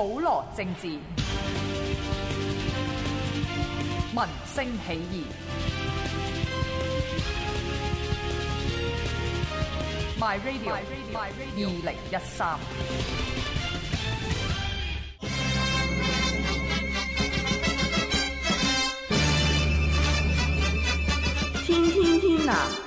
普罗政治，民声起义。My Radio 二零一三。天天天呐。